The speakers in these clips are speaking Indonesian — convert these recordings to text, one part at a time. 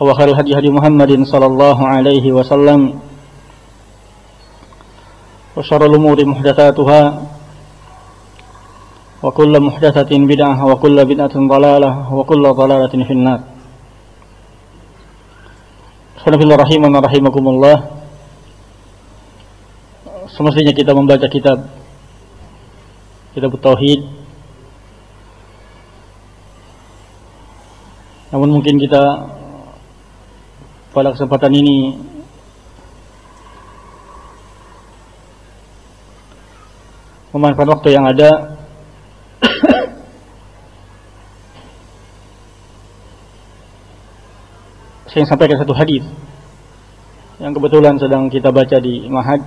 وخير الهدي هدي محمد صلى الله عليه وسلم وشر الأمور محدثاتها وكل محدثة بدعة وكل بدعة ضلالة وكل ضلالة في النار Bismillahirrahmanirrahim rahimana rahimakumullah Semestinya kita membaca kitab Kitab Tauhid Namun mungkin kita pada kesempatan ini. Memanfaatkan waktu yang ada. Saya sampaikan satu hadis yang kebetulan sedang kita baca di Mahad.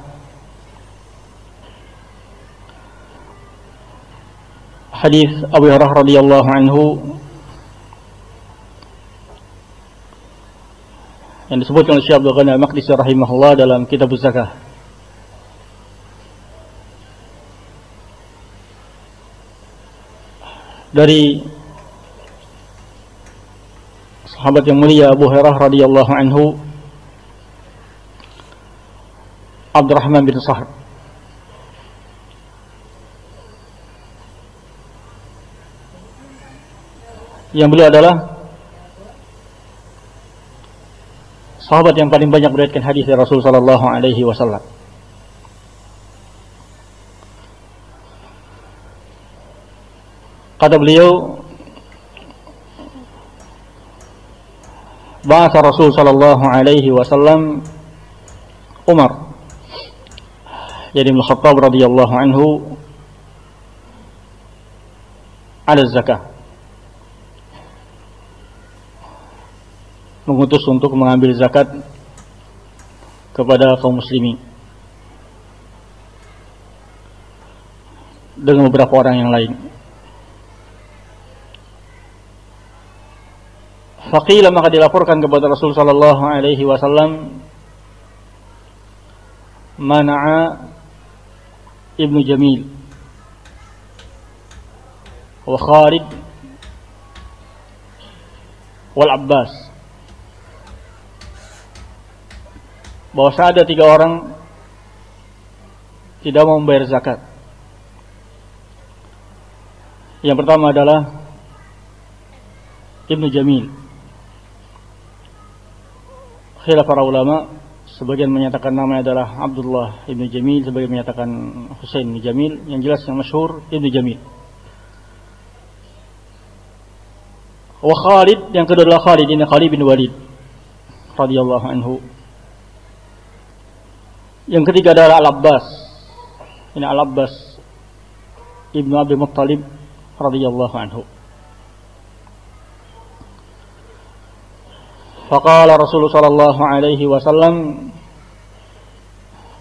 Hadis Abu Hurairah radhiyallahu anhu yang disebutkan oleh Syekh Abdul Ghani Al-Maqdisi rahimahullah dalam kitab zakah. Dari sahabat yang mulia Abu Hurairah radhiyallahu anhu Abdurrahman bin Sahr yang beliau adalah sahabat yang paling banyak meriwayatkan hadis dari Rasul sallallahu alaihi wasallam. Kata beliau Bahasa Rasul sallallahu alaihi wasallam Umar jadi Ibn Khattab radhiyallahu anhu ada zakah mengutus untuk mengambil zakat kepada kaum muslimin dengan beberapa orang yang lain. Faqila maka dilaporkan kepada Rasul sallallahu alaihi wasallam mana'a Ibnu Jamil wa Khalid wal Abbas bahwa ada tiga orang tidak mau membayar zakat. Yang pertama adalah Ibnu Jamil. Khilaf para ulama sebagian menyatakan namanya adalah Abdullah Ibnu Jamil, sebagian menyatakan Husain Ibnu Jamil, yang jelas yang masyhur Ibnu Jamil. Wa Khalid yang kedua adalah Khalid ini Khalid bin Walid radhiyallahu anhu. Yang ketiga adalah Al-Abbas. Ini Al-Abbas Ibnu Abi Muttalib radhiyallahu anhu. Faqala Rasul sallallahu alaihi wasallam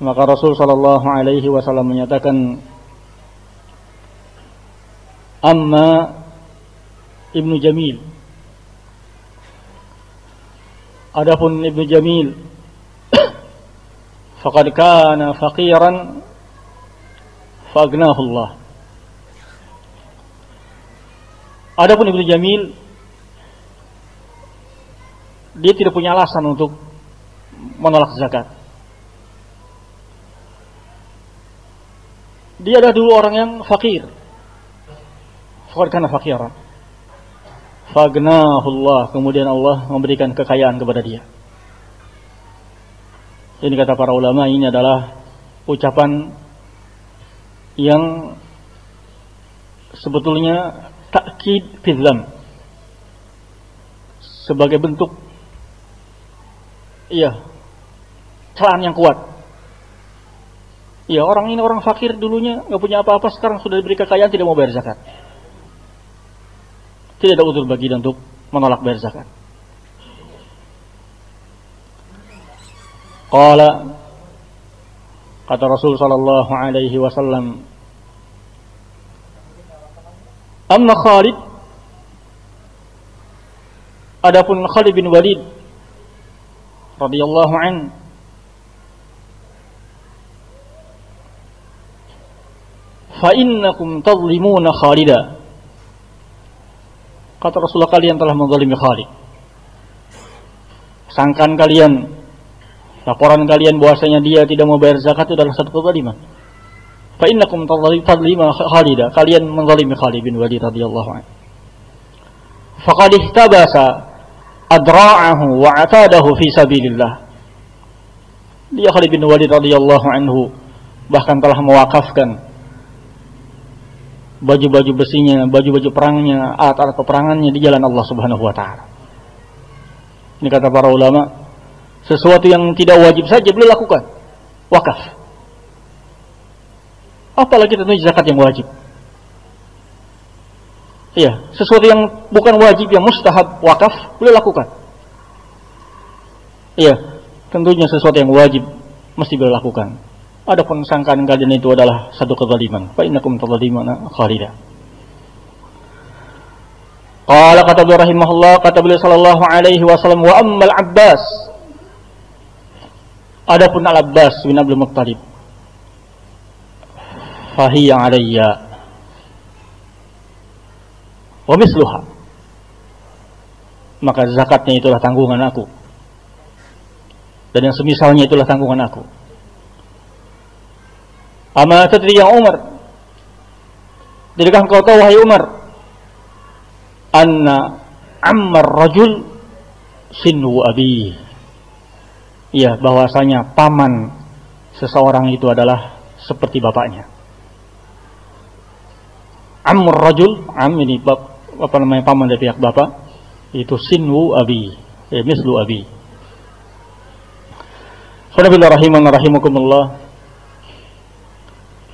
maka Rasul sallallahu alaihi wasallam menyatakan amma Ibnu Jamil Adapun Ibnu Jamil faqad kana faqiran fa'agnahu Allah. Adapun Ibnu Jamil dia tidak punya alasan untuk menolak zakat. Dia adalah dulu orang yang fakir. Fakir karena fakiran. Fagnahullah. Kemudian Allah memberikan kekayaan kepada dia. Ini kata para ulama ini adalah ucapan yang sebetulnya takkid fidlam sebagai bentuk iya celaan yang kuat. Iya orang ini orang fakir dulunya nggak punya apa-apa sekarang sudah diberi kekayaan tidak mau bayar zakat. Tidak ada utur bagi dia untuk menolak bayar zakat Qala Kata Rasul sallallahu alaihi wasallam Amma Khalid? Adapun Khalid bin Walid radhiyallahu an fa innakum tadlimuna Khalida. Kata Rasulullah kalian telah menzalimi Khalid. Sangkan kalian laporan kalian bahwasanya dia tidak mau bayar zakat itu adalah satu kezaliman. Fa innakum tadlima Khalida, kalian menzalimi Khalid bin Walid radhiyallahu anhu. Faqad ihtabasa adra'ahu wa atadahu fi sabilillah. Dia Khalid bin Walid radhiyallahu anhu bahkan telah mewakafkan baju-baju besinya, baju-baju perangnya, alat-alat peperangannya di jalan Allah Subhanahu wa taala. Ini kata para ulama, sesuatu yang tidak wajib saja boleh lakukan. Wakaf. Apalagi tentunya zakat yang wajib. Iya, sesuatu yang bukan wajib yang mustahab wakaf boleh lakukan. Iya, tentunya sesuatu yang wajib mesti boleh lakukan. Adapun sangkaan kalian itu adalah satu kezaliman. Fa innakum tadzlimuna khalida. Qala kata beliau rahimahullah kata beliau sallallahu alaihi wasallam wa ammal Abbas Adapun Al-Abbas bin Abdul Muttalib fahiya alayya wa misluha. Maka zakatnya itulah tanggungan aku. Dan yang semisalnya itulah tanggungan aku. Ama tadri yang Umar? Tidakkah engkau tahu wahai Umar Anna ammar rajul sinu abi Iya, bahwasanya paman seseorang itu adalah seperti bapaknya. Amr rajul, am ini bap, apa namanya paman dari pihak bapak, itu sinwu abi, ya, mislu abi. Alhamdulillah rahiman rahimakumullah.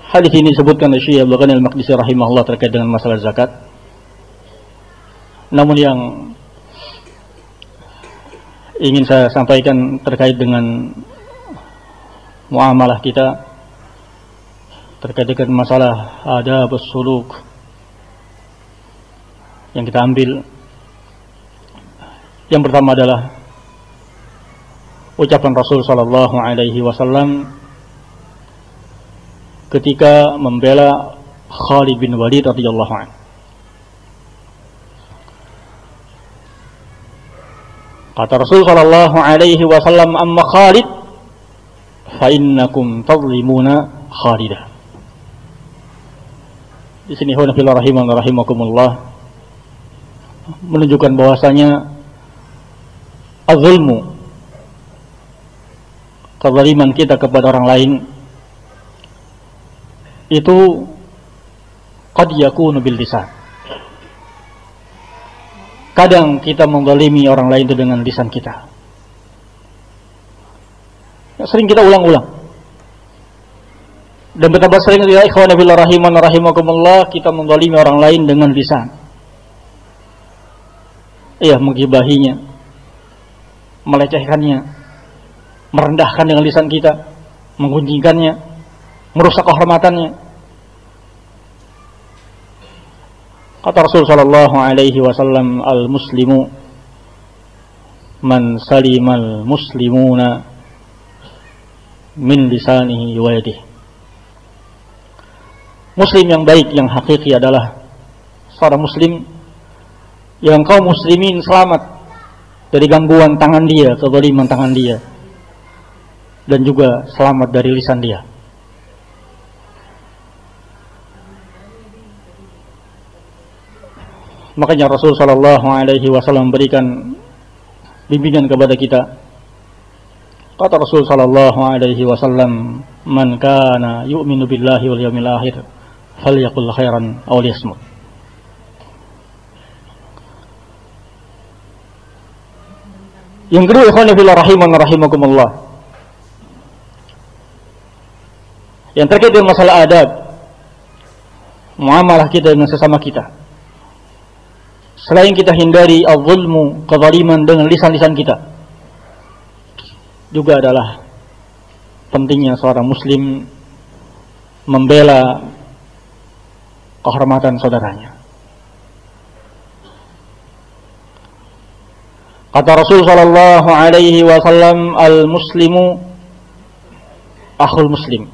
Hadis ini disebutkan oleh Syekh Abdul Al-Maqdisi rahimahullah terkait dengan masalah zakat. Namun yang ingin saya sampaikan terkait dengan muamalah kita terkait dengan masalah ada bersuluk yang kita ambil. Yang pertama adalah ucapan Rasul sallallahu alaihi wasallam ketika membela Khalid bin Walid radhiyallahu anhu Kata Rasul sallallahu alaihi wasallam amma Khalid fa innakum tadlimuna Khalida. Di sini huna fil rahiman rahimakumullah menunjukkan bahwasanya az-zulmu kezaliman kita kepada orang lain itu qad yakunu bil lisan Kadang kita menggalimi orang lain itu dengan lisan kita. Ya, sering kita ulang-ulang. Dan betapa sering ya ikhwan fillah rahiman rahimakumullah kita menggalimi orang lain dengan lisan. Iya, menggibahinya. Melecehkannya. Merendahkan dengan lisan kita. Menggunjingkannya. Merusak kehormatannya Kata Rasul sallallahu alaihi wasallam al-muslimu man salimal muslimuna min lisanihi wa yadihi. Muslim yang baik yang hakiki adalah seorang muslim yang kaum muslimin selamat dari gangguan tangan dia, kezaliman tangan dia dan juga selamat dari lisan dia. Makanya Rasul Shallallahu Alaihi Wasallam memberikan bimbingan kepada kita. Kata Rasul Shallallahu Alaihi Wasallam, "Man kana yu'minu billahi wal yawmil akhir, falyakul khairan aw liyasmut." Yang kedua, ikhwan fillah rahiman rahimakumullah. Yang terkait dengan masalah adab, muamalah kita dengan sesama kita. Selain kita hindari al-zulmu, kezaliman dengan lisan-lisan kita. Juga adalah pentingnya seorang muslim membela kehormatan saudaranya. Kata Rasul sallallahu alaihi wasallam al-muslimu akhul muslim.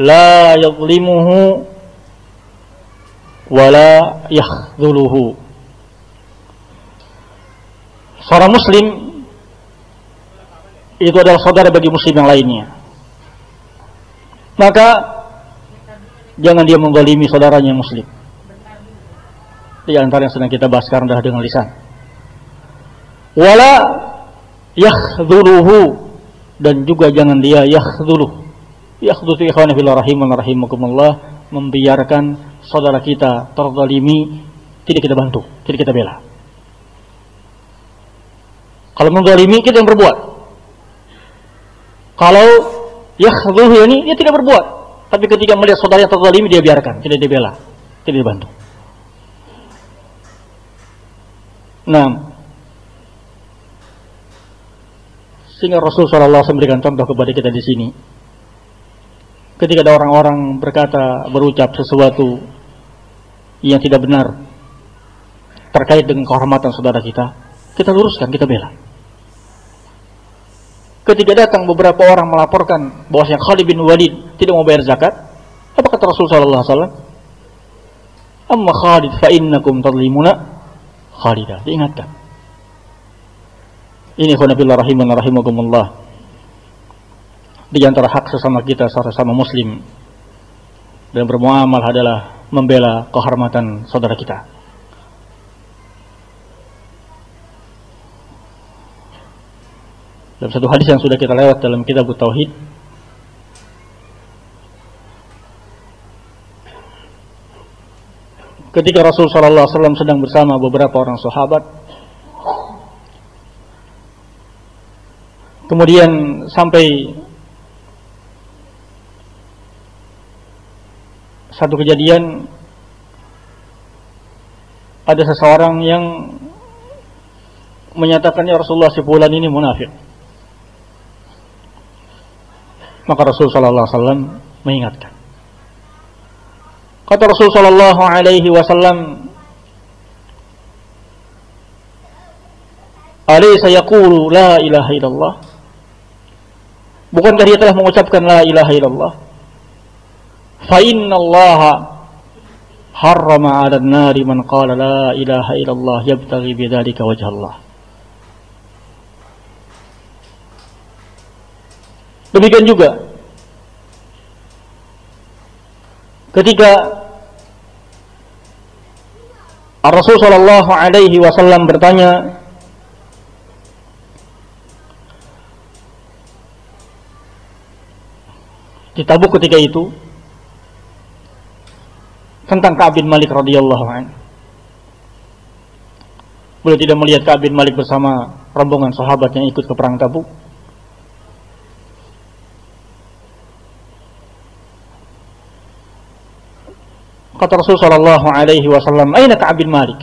La yadhlimuhu wala yakhdhuluhu. Seorang muslim itu adalah saudara bagi muslim yang lainnya. Maka jangan dia menggolimi saudaranya yang muslim. Di antara yang sedang kita bahas sekarang adalah dengan lisan. Wala yakhdhuluhu dan juga jangan dia yakhdhuluh. Yakhdhulu ikhwan fillah rahiman membiarkan saudara kita terzalimi tidak kita bantu, tidak kita bela. Kalau menzalimi kita yang berbuat. Kalau yakhdhuhu ini dia tidak berbuat, tapi ketika melihat saudara yang terzalimi dia biarkan, tidak dibela, tidak dibantu. Nah, sehingga Rasul SAW memberikan contoh kepada kita di sini ketika ada orang-orang berkata berucap sesuatu yang tidak benar terkait dengan kehormatan saudara kita, kita luruskan, kita bela. Ketika datang beberapa orang melaporkan bahwa Khalid bin Walid tidak mau bayar zakat, apa kata Rasul sallallahu alaihi wasallam? Amma Khalid fa innakum tadlimuna Khalidah. Diingatkan. Ini khonafillah rahiman rahimakumullah di antara hak sesama kita sesama muslim dan bermuamal adalah membela kehormatan saudara kita. Dalam satu hadis yang sudah kita lewat dalam kitab Tauhid Ketika Rasul sallallahu alaihi wasallam sedang bersama beberapa orang sahabat Kemudian sampai satu kejadian ada seseorang yang menyatakan ya Rasulullah si fulan ini munafik. Maka Rasul sallallahu alaihi wasallam mengingatkan. Kata Rasul sallallahu alaihi wasallam, "Alaysa yaqulu la ilaha illallah?" Bukankah dia telah mengucapkan la ilaha illallah? fa innallaha harrama 'alan nari man qala la ilaha illallah yabtaghi bidzalika wajhallah Demikian juga ketika Rasul Shallallahu Alaihi Wasallam bertanya di tabuk ketika itu tentang Ka'ab bin Malik radhiyallahu anhu. Beliau tidak melihat Ka'ab bin Malik bersama rombongan sahabat yang ikut ke perang Tabuk. Kata Rasul sallallahu alaihi wasallam, "Aina Ka'ab bin Malik?"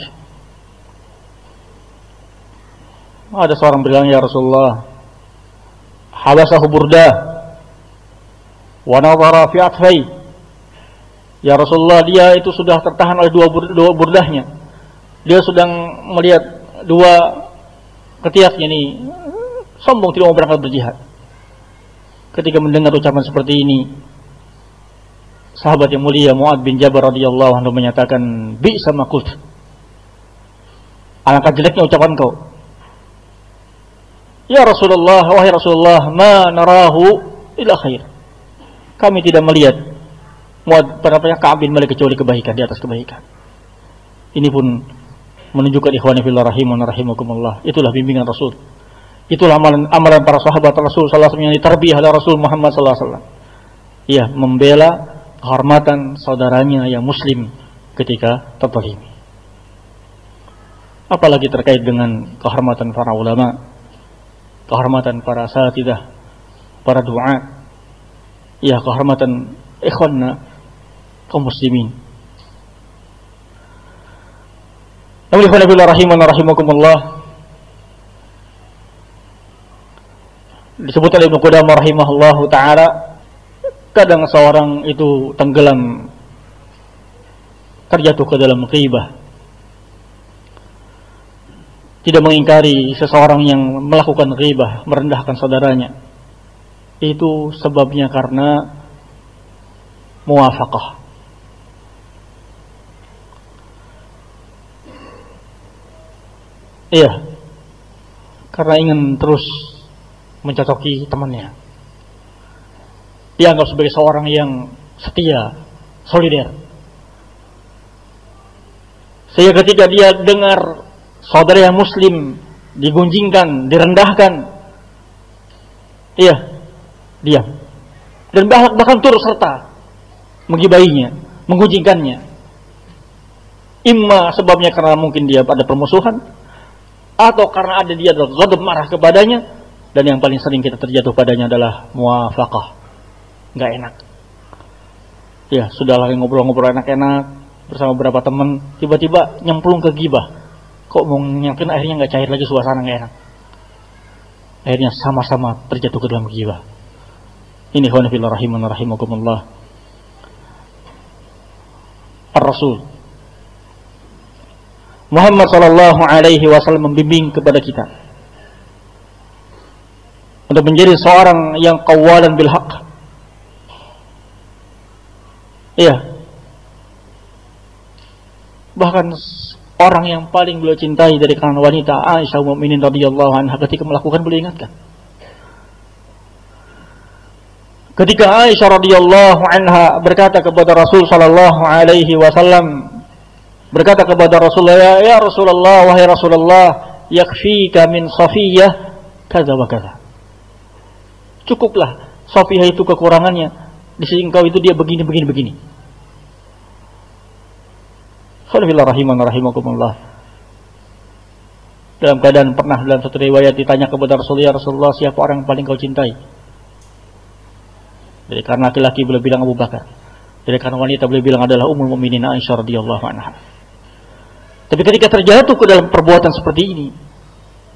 Ada seorang bilang, "Ya Rasulullah, habasahu burdah wa nadhara fi atfai." Ya Rasulullah dia itu sudah tertahan oleh dua, bur dua burdahnya. Dia sedang melihat dua ketiaknya ini sombong tidak mau berangkat berjihad. ketika mendengar ucapan seperti ini sahabat yang mulia Muad bin Jabal radhiyallahu anhu menyatakan bi sama qult alangkah jeleknya ucapan kau Ya Rasulullah, wahai Rasulullah, ma narahu ila khair. Kami tidak melihat penapanya Ka'ab bin Malik kecuali kebaikan di atas kebaikan. Ini pun menunjukkan ikhwan fillah rahimun rahimakumullah. Itulah bimbingan Rasul. Itulah amalan, amalan para sahabat Rasul sallallahu alaihi wasallam yang ditarbiyah oleh Rasul Muhammad sallallahu alaihi wasallam. Ya, membela kehormatan saudaranya yang muslim ketika tertolimi. Apalagi terkait dengan kehormatan para ulama, kehormatan para satidah, para doa, ya kehormatan ikhwanna kaum muslimin. Namun disebut oleh Ibnu Qudamah rahimahullahu taala kadang seorang itu tenggelam terjatuh ke dalam ghibah tidak mengingkari seseorang yang melakukan ghibah, merendahkan saudaranya. Itu sebabnya karena muwafaqah. Iya. Karena ingin terus mencocoki temannya. Dia anggap sebagai seorang yang setia, solider. Sehingga ketika dia dengar saudara yang muslim digunjingkan, direndahkan. Iya, diam. Dan bahkan, turut serta mengibahinya, menggunjingkannya. Imma sebabnya karena mungkin dia ada permusuhan atau karena ada dia ghadab marah kepadanya dan yang paling sering kita terjatuh padanya adalah muafakah. Enggak enak. Ya, sudah lagi ngobrol-ngobrol enak-enak bersama beberapa teman, tiba-tiba nyemplung ke gibah. Kok mau yakin akhirnya nggak cair lagi suasana nggak enak. Akhirnya sama-sama terjatuh ke dalam jiwa ini khonafillah rahiman rahimakumullah Ar-Rasul Muhammad sallallahu alaihi wasallam membimbing kepada kita. Untuk menjadi seorang yang qawalan bil haq iya. Bahkan orang yang paling beliau cintai dari kalangan wanita Aisyah Mukminin radhiyallahu anha ketika melakukan beliau ingatkan. Ketika Aisyah radhiyallahu anha berkata kepada Rasul sallallahu alaihi wasallam berkata kepada Rasulullah ya, ya Rasulullah wahai Rasulullah yakfika min Safiyah kaza wa kaza. Cukuplah Safiyah itu kekurangannya di sisi engkau itu dia begini begini begini. Khulafillah rahiman rahimakumullah. Dalam keadaan pernah dalam satu riwayat ditanya kepada Rasulullah, Rasulullah siapa orang yang paling kau cintai? Jadi karena laki-laki boleh bilang Abu Bakar. Jadi karena wanita boleh bilang adalah Ummul Mukminin Aisyah radhiyallahu anha. Tapi ketika terjatuh ke dalam perbuatan seperti ini,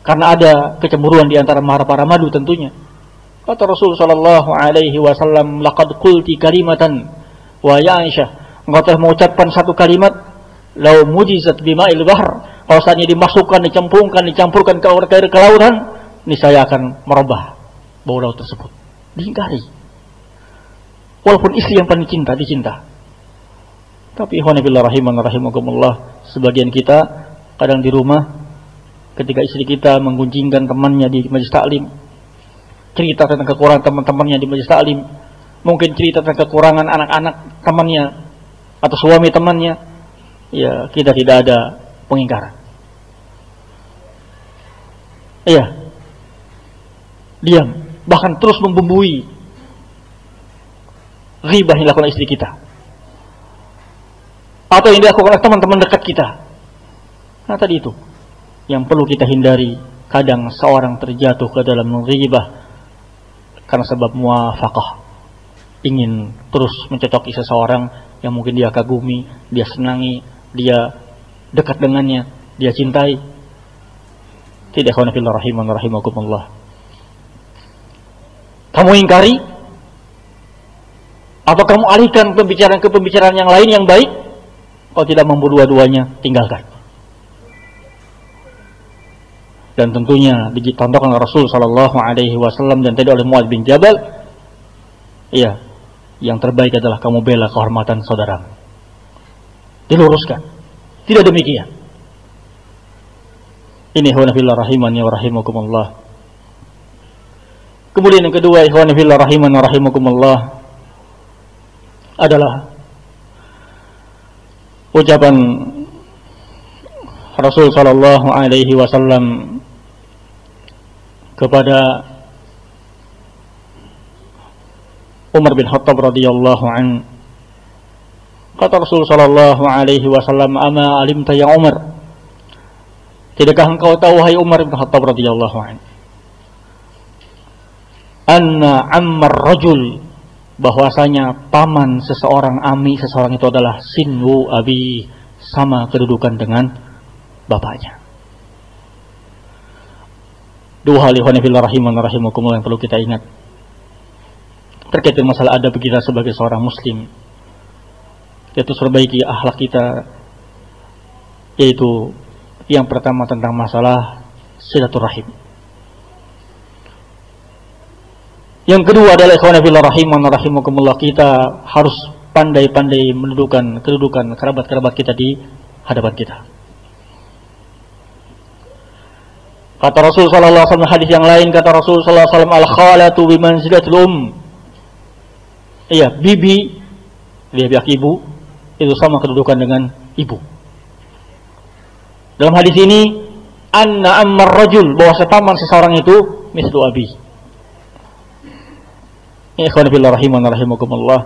karena ada kecemburuan di antara para madu tentunya. Kata Rasul sallallahu alaihi wasallam, "Laqad qulti kalimatan wa ya Aisyah." Engkau telah mengucapkan satu kalimat lau mujizat bima'il bahr kalau saatnya dimasukkan dicemplungkan dicampurkan ke air ke lautan ini saya akan merubah bau laut tersebut diingkari walaupun istri yang paling cinta dicinta tapi ihwanabillah rahiman rahimakumullah sebagian kita kadang di rumah ketika istri kita menggunjingkan temannya di majlis taklim cerita tentang kekurangan teman-temannya di majlis taklim mungkin cerita tentang kekurangan anak-anak temannya atau suami temannya ya kita tidak ada pengingkaran. Iya. Diam, bahkan terus membumbui ghibah yang dilakukan istri kita. Atau yang dilakukan oleh teman-teman dekat kita. Nah tadi itu yang perlu kita hindari. Kadang seorang terjatuh ke dalam ghibah karena sebab muafakah ingin terus mencocoki seseorang yang mungkin dia kagumi, dia senangi, dia dekat dengannya, dia cintai. Tidak khawana fillah rahiman rahimakumullah. Kamu ingkari atau kamu alihkan pembicaraan ke pembicaraan yang lain yang baik? Kalau tidak mampu dua-duanya, tinggalkan. Dan tentunya dicontohkan Rasul Shallallahu Alaihi Wasallam dan tadi oleh Muad bin Jabal Iya, yang terbaik adalah kamu bela kehormatan saudara. Diluruskan. Tidak demikian. Ini ihwanafillah rahimani wa rahimakumullah. Kemudian yang kedua ihwanafillah rahimani wa rahimakumullah adalah ucapan Rasul sallallahu alaihi wasallam kepada Umar bin Khattab radhiyallahu an kata Rasul sallallahu alaihi wasallam ama alimta ya Umar? Tidakkah engkau tahu hai Umar bin Khattab radhiyallahu an anna ammar rajul bahwasanya paman seseorang ami seseorang itu adalah sinu abi sama kedudukan dengan bapaknya. Dua hal rahiman rahimakumullah yang perlu kita ingat. Terkait dengan masalah adab kita sebagai seorang muslim yaitu perbaiki akhlak kita yaitu yang pertama tentang masalah silaturahim yang kedua adalah ikhwan fillah rahiman rahimakumullah kita harus pandai-pandai mendudukan kedudukan kerabat-kerabat kita di hadapan kita Kata Rasul sallallahu alaihi wasallam hadis yang lain kata Rasul sallallahu alaihi wasallam al khalatu bi manzilatil um Iya, bibi dia pihak ibu itu sama kedudukan dengan ibu. Dalam hadis ini anna ammar rajul bahwa sepaman seseorang itu mislu abi. Ikhwan fillah rahiman rahimakumullah.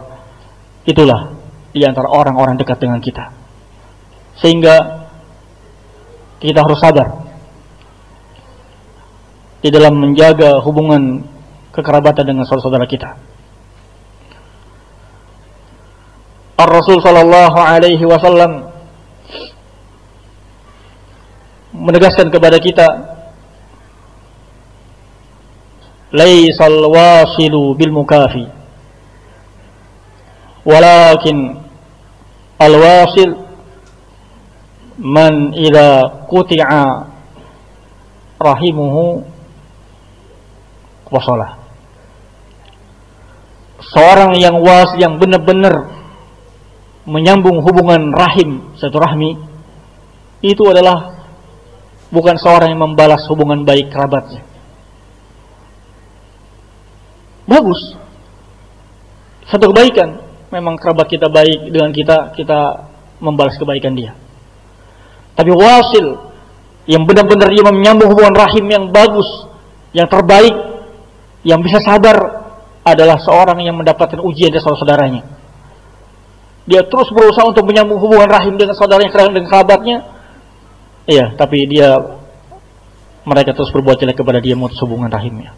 Itulah di antara orang-orang dekat dengan kita. Sehingga kita harus sabar di dalam menjaga hubungan kekerabatan dengan saudara-saudara kita. Ar-Rasul sallallahu alaihi wasallam menegaskan kepada kita laisal wasilu bil mukafi walakin al wasil man idza quti'a rahimuhu wasalah seorang yang was yang benar-benar menyambung hubungan rahim satu rahmi itu adalah bukan seorang yang membalas hubungan baik kerabatnya. Bagus. Satu kebaikan. Memang kerabat kita baik dengan kita, kita membalas kebaikan dia. Tapi wasil yang benar-benar dia menyambung hubungan rahim yang bagus, yang terbaik, yang bisa sabar adalah seorang yang mendapatkan ujian dari saudara-saudaranya dia terus berusaha untuk menyambung hubungan rahim dengan saudaranya dengan kerabatnya iya tapi dia mereka terus berbuat jelek kepada dia memutus hubungan rahimnya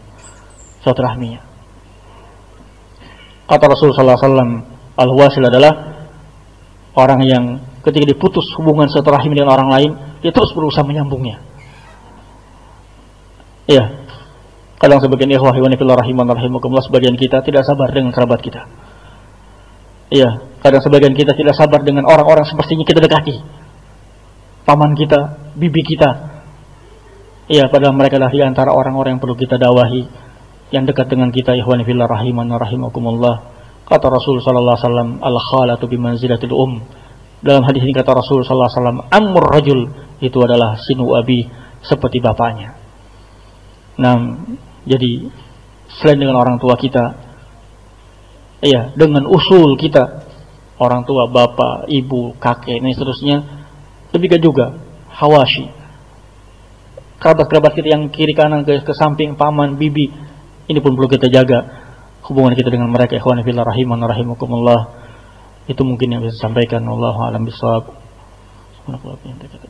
saudara rahminya kata Rasulullah SAW al-wasil adalah orang yang ketika diputus hubungan satu rahim dengan orang lain dia terus berusaha menyambungnya. Iya. Kadang sebagian ikhwah wa fillah rahiman rahimakumullah sebagian kita tidak sabar dengan kerabat kita. Iya. Kadang sebagian kita tidak sabar dengan orang-orang sepertinya kita dekati. Paman kita, bibi kita. Iya, padahal mereka adalah di antara orang-orang yang perlu kita dakwahi yang dekat dengan kita ikhwan fillah rahiman rahimakumullah. Kata Rasul sallallahu alaihi wasallam, "Al-khalatu bimanzilatil um." Dalam hadis ini kata Rasul sallallahu alaihi wasallam, "Amur rajul" itu adalah sinu abi seperti bapaknya. Nah, jadi selain dengan orang tua kita, iya, dengan usul kita orang tua, bapak, ibu, kakek, dan seterusnya. Demikian juga hawashi. Kerabat-kerabat kita yang kiri kanan ke, ke samping, paman, bibi, ini pun perlu kita jaga hubungan kita dengan mereka. Ikhwan fillah rahiman rahimakumullah. Itu mungkin yang bisa disampaikan. Allah alam bisawab. Subhanallahi